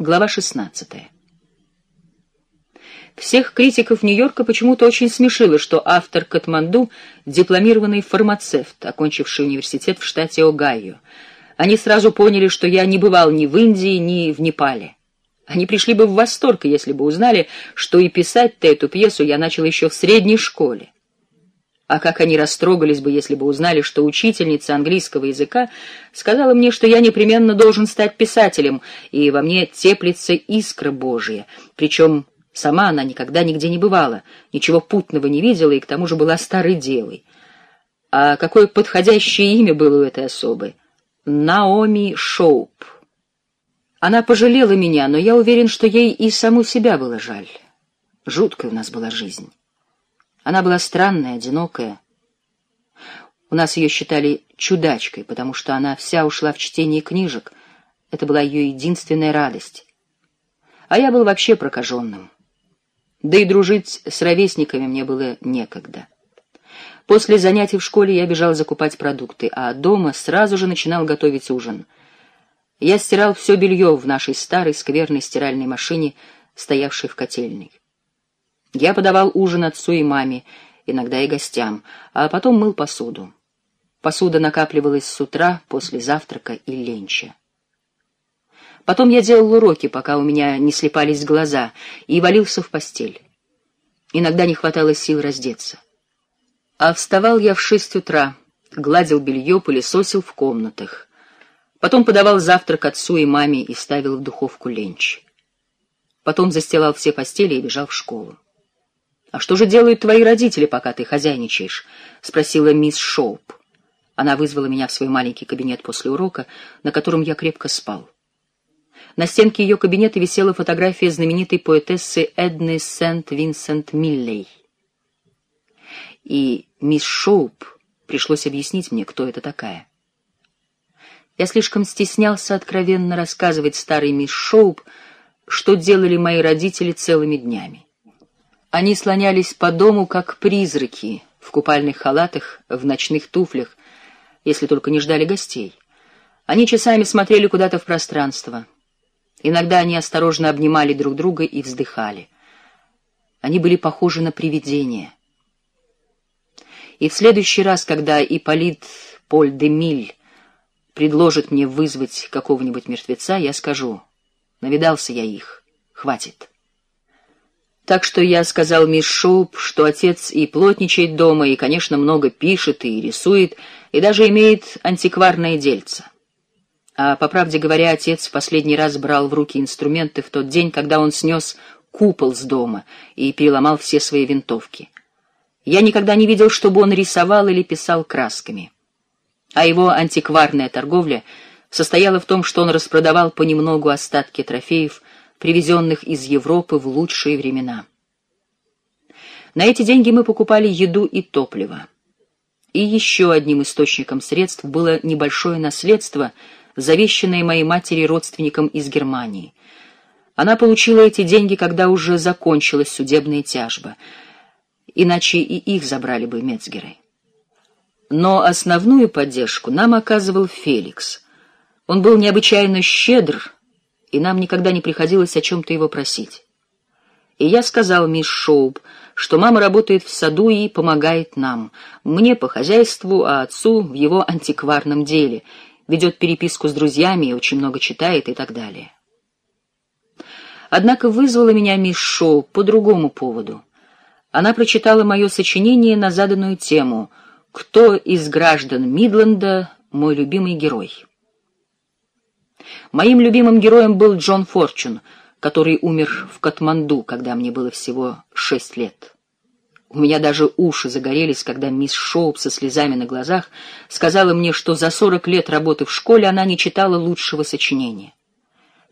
Глава 16. Всех критиков Нью-Йорка почему-то очень смешило, что автор Катманду — дипломированный фармацевт, окончивший университет в штате Огайо. Они сразу поняли, что я не бывал ни в Индии, ни в Непале. Они пришли бы в восторг, если бы узнали, что и писать-то эту пьесу я начал еще в средней школе. А как они растрогались бы, если бы узнали, что учительница английского языка сказала мне, что я непременно должен стать писателем, и во мне теплится искра Божия. Причем сама она никогда нигде не бывала, ничего путного не видела и к тому же была старой девой. А какое подходящее имя было у этой особы? Наоми Шоуп. Она пожалела меня, но я уверен, что ей и саму себя было жаль. Жуткая у нас была жизнь. Она была странная, одинокая. У нас ее считали чудачкой, потому что она вся ушла в чтение книжек. Это была ее единственная радость. А я был вообще прокаженным. Да и дружить с ровесниками мне было некогда. После занятий в школе я бежал закупать продукты, а дома сразу же начинал готовить ужин. Я стирал все белье в нашей старой скверной стиральной машине, стоявшей в котельной. Я подавал ужин отцу и маме, иногда и гостям, а потом мыл посуду. Посуда накапливалась с утра, после завтрака и ленча. Потом я делал уроки, пока у меня не слепались глаза, и валился в постель. Иногда не хватало сил раздеться. А вставал я в шесть утра, гладил белье, пылесосил в комнатах. Потом подавал завтрак отцу и маме и ставил в духовку ленч. Потом застилал все постели и бежал в школу. «А что же делают твои родители, пока ты хозяйничаешь?» — спросила мисс Шоуп. Она вызвала меня в свой маленький кабинет после урока, на котором я крепко спал. На стенке ее кабинета висела фотография знаменитой поэтессы Эдны Сент-Винсент Миллей. И мисс Шоуп пришлось объяснить мне, кто это такая. Я слишком стеснялся откровенно рассказывать старой мисс Шоуп, что делали мои родители целыми днями. Они слонялись по дому, как призраки, в купальных халатах, в ночных туфлях, если только не ждали гостей. Они часами смотрели куда-то в пространство. Иногда они осторожно обнимали друг друга и вздыхали. Они были похожи на привидения. И в следующий раз, когда Ипполит Поль де Миль предложит мне вызвать какого-нибудь мертвеца, я скажу, навидался я их, хватит. Так что я сказал мисс Шоуп, что отец и плотничает дома, и, конечно, много пишет и рисует, и даже имеет антикварное дельце. А, по правде говоря, отец в последний раз брал в руки инструменты в тот день, когда он снес купол с дома и переломал все свои винтовки. Я никогда не видел, чтобы он рисовал или писал красками. А его антикварная торговля состояла в том, что он распродавал понемногу остатки трофеев, привезенных из Европы в лучшие времена. На эти деньги мы покупали еду и топливо. И еще одним источником средств было небольшое наследство, завещанное моей матери родственникам из Германии. Она получила эти деньги, когда уже закончилась судебная тяжба, иначе и их забрали бы Мецгеры. Но основную поддержку нам оказывал Феликс. Он был необычайно щедр, и нам никогда не приходилось о чем-то его просить. И я сказал мисс Шоуп, что мама работает в саду и помогает нам, мне по хозяйству, а отцу в его антикварном деле, ведет переписку с друзьями очень много читает и так далее. Однако вызвала меня мисс Шоу по другому поводу. Она прочитала мое сочинение на заданную тему «Кто из граждан Мидленда мой любимый герой?» Моим любимым героем был Джон Форчун, который умер в Катманду, когда мне было всего шесть лет. У меня даже уши загорелись, когда мисс Шоуп со слезами на глазах сказала мне, что за сорок лет работы в школе она не читала лучшего сочинения.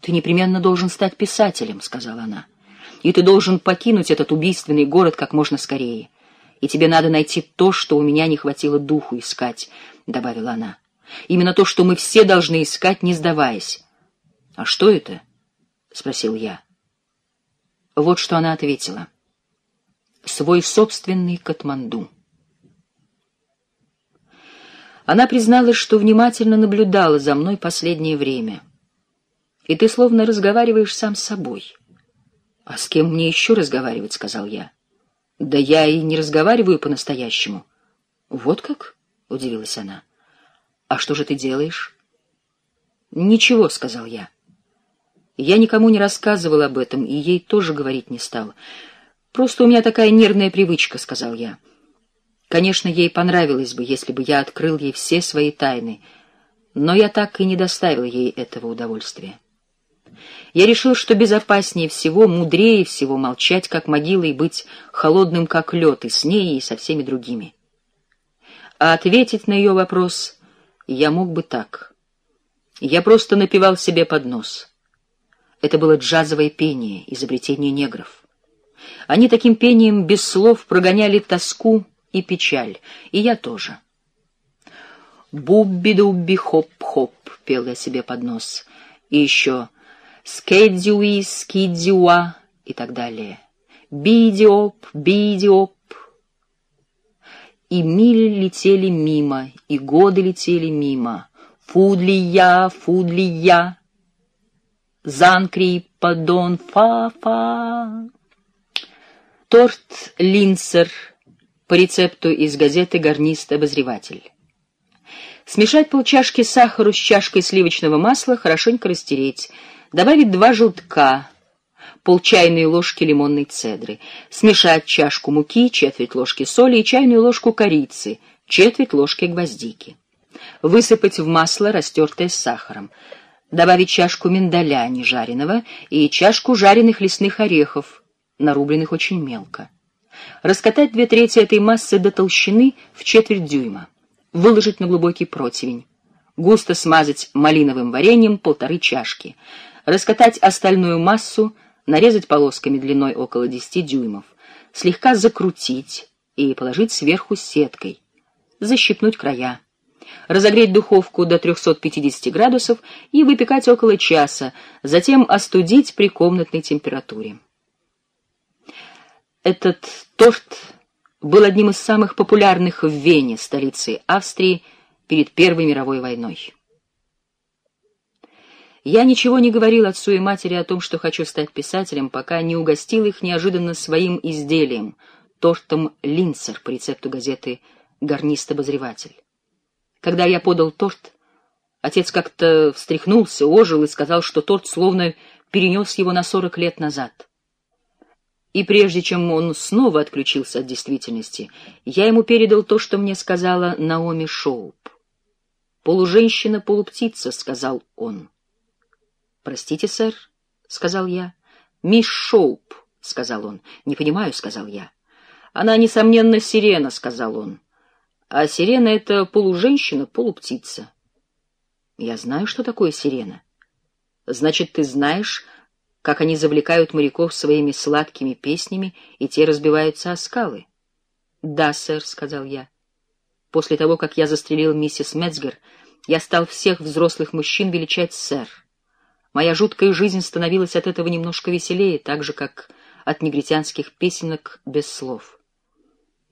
«Ты непременно должен стать писателем», — сказала она. «И ты должен покинуть этот убийственный город как можно скорее. И тебе надо найти то, что у меня не хватило духу искать», — добавила она. Именно то, что мы все должны искать, не сдаваясь. — А что это? — спросил я. Вот что она ответила. Свой собственный Катманду. Она призналась, что внимательно наблюдала за мной последнее время. и ты словно разговариваешь сам с собой. «А с кем мне еще разговаривать?» — сказал я. «Да я и не разговариваю по-настоящему». «Вот как?» — удивилась она. «А что же ты делаешь?» «Ничего», — сказал я. Я никому не рассказывал об этом, и ей тоже говорить не стал. «Просто у меня такая нервная привычка», — сказал я. Конечно, ей понравилось бы, если бы я открыл ей все свои тайны, но я так и не доставил ей этого удовольствия. Я решил, что безопаснее всего, мудрее всего молчать, как могила, и быть холодным, как лед, и с ней, и со всеми другими. А ответить на ее вопрос я мог бы так. Я просто напевал себе под нос. Это было джазовое пение, изобретение негров. Они таким пением без слов прогоняли тоску и печаль, и я тоже. «Бубби-дубби-хоп-хоп», — пел я себе под нос, и еще «скэдзюи, скидзюа» и так далее. «Бидиоп, бидиоп». И мили летели мимо, и годы летели мимо. Фудли я, фудли я. Занкри, падон, фа-фа. Торт Линсер по рецепту из газеты «Гарнист-обозреватель». Смешать полчашки сахару с чашкой сливочного масла, хорошенько растереть. Добавить два желтка, полчайной ложки лимонной цедры. Смешать чашку муки, четверть ложки соли и чайную ложку корицы, четверть ложки гвоздики. Высыпать в масло, растертое с сахаром. Добавить чашку миндаля нежареного и чашку жареных лесных орехов, нарубленных очень мелко. Раскатать две трети этой массы до толщины в четверть дюйма. Выложить на глубокий противень. Густо смазать малиновым вареньем полторы чашки. Раскатать остальную массу, нарезать полосками длиной около 10 дюймов. Слегка закрутить и положить сверху сеткой. Защипнуть края. Разогреть духовку до 350 градусов и выпекать около часа, затем остудить при комнатной температуре. Этот торт был одним из самых популярных в Вене, столице Австрии, перед Первой мировой войной. Я ничего не говорил отцу и матери о том, что хочу стать писателем, пока не угостил их неожиданно своим изделием — тортом «Линцер» по рецепту газеты «Гарнист-обозреватель». Когда я подал торт, отец как-то встряхнулся, ожил и сказал, что торт словно перенес его на сорок лет назад. И прежде чем он снова отключился от действительности, я ему передал то, что мне сказала Наоми Шоуп. «Полуженщина, полуптица», — сказал он. «Простите, сэр», — сказал я. «Мисс Шоуп», — сказал он. «Не понимаю», — сказал я. «Она, несомненно, сирена», — сказал он. «А сирена — это полуженщина, полуптица». «Я знаю, что такое сирена». «Значит, ты знаешь, как они завлекают моряков своими сладкими песнями, и те разбиваются о скалы. — Да, сэр, — сказал я. После того, как я застрелил миссис Мецгер, я стал всех взрослых мужчин величать сэр. Моя жуткая жизнь становилась от этого немножко веселее, так же, как от негритянских песенок без слов.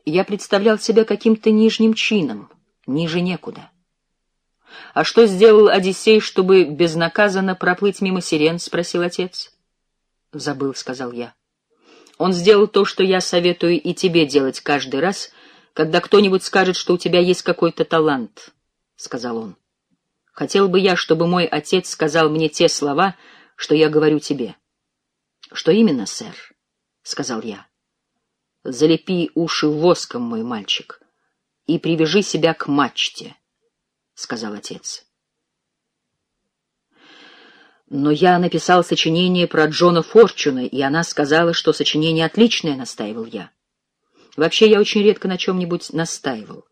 Я представлял себя каким-то нижним чином, ниже некуда. — А что сделал Одиссей, чтобы безнаказанно проплыть мимо сирен? — спросил отец. Забыл, — сказал я. Он сделал то, что я советую и тебе делать каждый раз, когда кто-нибудь скажет, что у тебя есть какой-то талант, — сказал он. Хотел бы я, чтобы мой отец сказал мне те слова, что я говорю тебе. — Что именно, сэр? — сказал я. — Залепи уши воском, мой мальчик, и привяжи себя к мачте, — сказал отец. Но я написал сочинение про Джона Форчуна, и она сказала, что сочинение отличное, настаивал я. Вообще, я очень редко на чем-нибудь настаивал.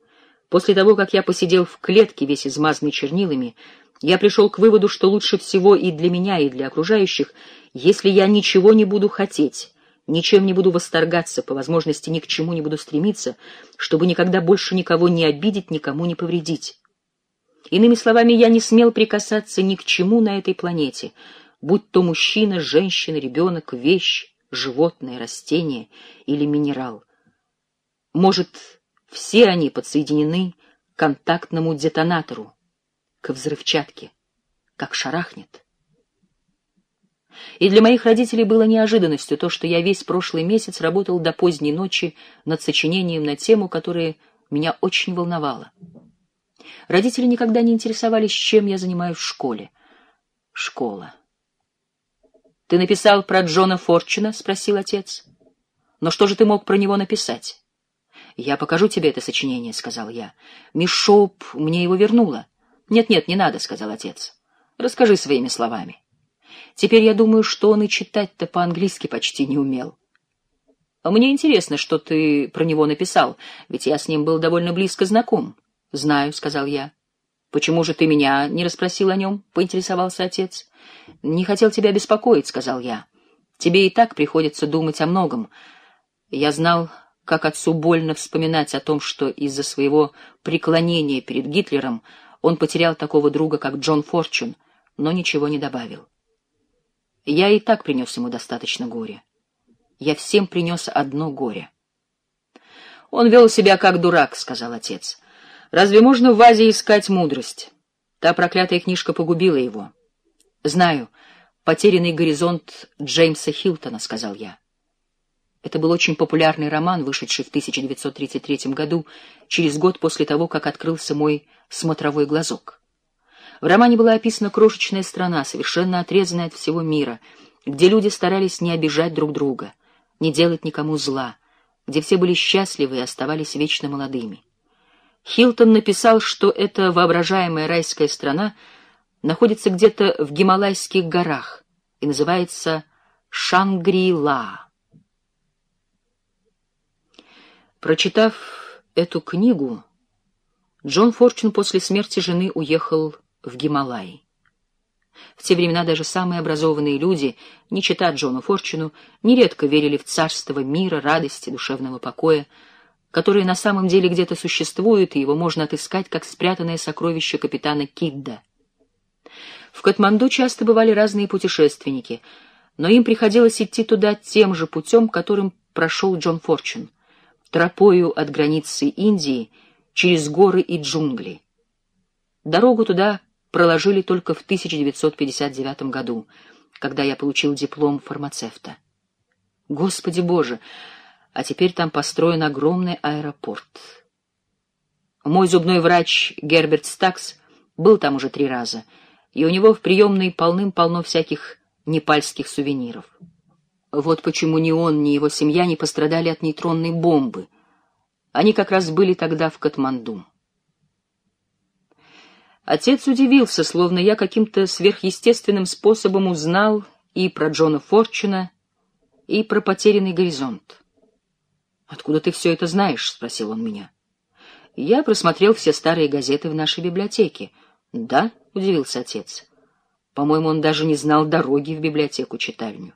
После того, как я посидел в клетке, весь измазанный чернилами, я пришел к выводу, что лучше всего и для меня, и для окружающих, если я ничего не буду хотеть, ничем не буду восторгаться, по возможности ни к чему не буду стремиться, чтобы никогда больше никого не обидеть, никому не повредить. Иными словами, я не смел прикасаться ни к чему на этой планете, будь то мужчина, женщина, ребенок, вещь, животное, растение или минерал. Может, все они подсоединены к контактному детонатору, к взрывчатке, как шарахнет. И для моих родителей было неожиданностью то, что я весь прошлый месяц работал до поздней ночи над сочинением на тему, которая меня очень волновала. Родители никогда не интересовались, чем я занимаюсь в школе. Школа. «Ты написал про Джона Форчуна?» — спросил отец. «Но что же ты мог про него написать?» «Я покажу тебе это сочинение», — сказал я. «Мисс Шоуп мне его вернула». «Нет-нет, не надо», — сказал отец. «Расскажи своими словами». Теперь я думаю, что он и читать-то по-английски почти не умел. А мне интересно, что ты про него написал, ведь я с ним был довольно близко знаком. — Знаю, — сказал я. — Почему же ты меня не расспросил о нем? — поинтересовался отец. — Не хотел тебя беспокоить, — сказал я. — Тебе и так приходится думать о многом. Я знал, как отцу больно вспоминать о том, что из-за своего преклонения перед Гитлером он потерял такого друга, как Джон Форчун, но ничего не добавил. Я и так принес ему достаточно горя. Я всем принес одно горе. Он вел себя как дурак, — сказал отец. Разве можно в вазе искать мудрость? Та проклятая книжка погубила его. Знаю, потерянный горизонт Джеймса Хилтона, — сказал я. Это был очень популярный роман, вышедший в 1933 году, через год после того, как открылся мой смотровой глазок. В романе была описана крошечная страна, совершенно отрезанная от всего мира, где люди старались не обижать друг друга, не делать никому зла, где все были счастливы и оставались вечно молодыми. Хилтон написал, что эта воображаемая райская страна находится где-то в Гималайских горах и называется Шангри-Ла. Прочитав эту книгу, Джон Форчун после смерти жены уехал в Гималай. В те времена даже самые образованные люди, не читая Джону Форчуну, нередко верили в царство мира, радости, душевного покоя, которые на самом деле где-то существуют, и его можно отыскать как спрятанное сокровище капитана Кидда. В Катманду часто бывали разные путешественники, но им приходилось идти туда тем же путем, которым прошел Джон Форчун, тропою от границы Индии через горы и джунгли. Дорогу туда проложили только в 1959 году, когда я получил диплом фармацевта. Господи Боже! А теперь там построен огромный аэропорт. Мой зубной врач Герберт Стакс был там уже три раза, и у него в приемной полным-полно всяких непальских сувениров. Вот почему ни он, ни его семья не пострадали от нейтронной бомбы. Они как раз были тогда в Катманду. Отец удивился, словно я каким-то сверхъестественным способом узнал и про Джона Форчуна, и про потерянный горизонт. «Откуда ты все это знаешь?» — спросил он меня. «Я просмотрел все старые газеты в нашей библиотеке». «Да?» — удивился отец. «По-моему, он даже не знал дороги в библиотеку-читальню».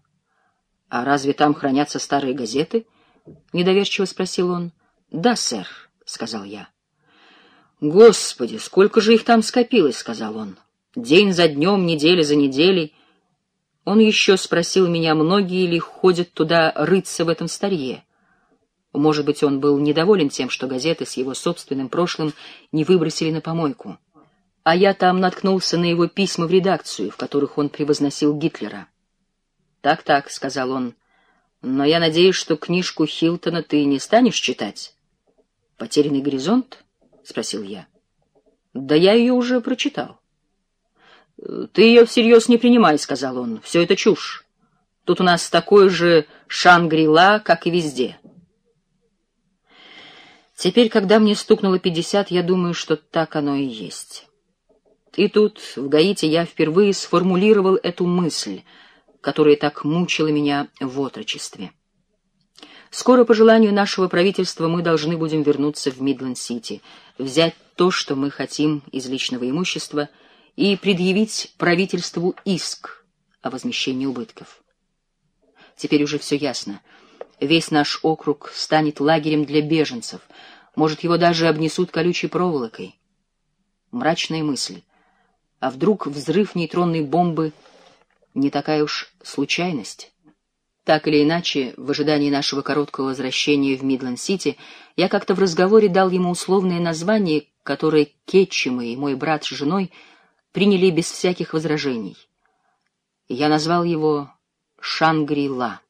«А разве там хранятся старые газеты?» — недоверчиво спросил он. «Да, сэр», — сказал я. «Господи, сколько же их там скопилось!» — сказал он. «День за днем, неделя за неделей». Он еще спросил меня, многие ли ходят туда рыться в этом старье. Может быть, он был недоволен тем, что газеты с его собственным прошлым не выбросили на помойку. А я там наткнулся на его письма в редакцию, в которых он превозносил Гитлера. «Так-так», — сказал он, — «но я надеюсь, что книжку Хилтона ты не станешь читать?» «Потерянный горизонт?» — спросил я. — Да я ее уже прочитал. — Ты ее всерьез не принимай, — сказал он. — Все это чушь. Тут у нас такой же Шангри-Ла, как и везде. Теперь, когда мне стукнуло пятьдесят, я думаю, что так оно и есть. И тут, в Гаити, я впервые сформулировал эту мысль, которая так мучила меня в отрочестве. Скоро, по желанию нашего правительства, мы должны будем вернуться в Мидленд-Сити, взять то, что мы хотим из личного имущества, и предъявить правительству иск о возмещении убытков. Теперь уже все ясно. Весь наш округ станет лагерем для беженцев, может, его даже обнесут колючей проволокой. Мрачная мысль. А вдруг взрыв нейтронной бомбы не такая уж случайность? Так или иначе, в ожидании нашего короткого возвращения в Мидленд-Сити, я как-то в разговоре дал ему условное название, которое Кетчем и мой брат с женой приняли без всяких возражений. Я назвал его Шангри-Ла.